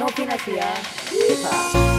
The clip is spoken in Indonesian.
Novinasia. Yeehaw.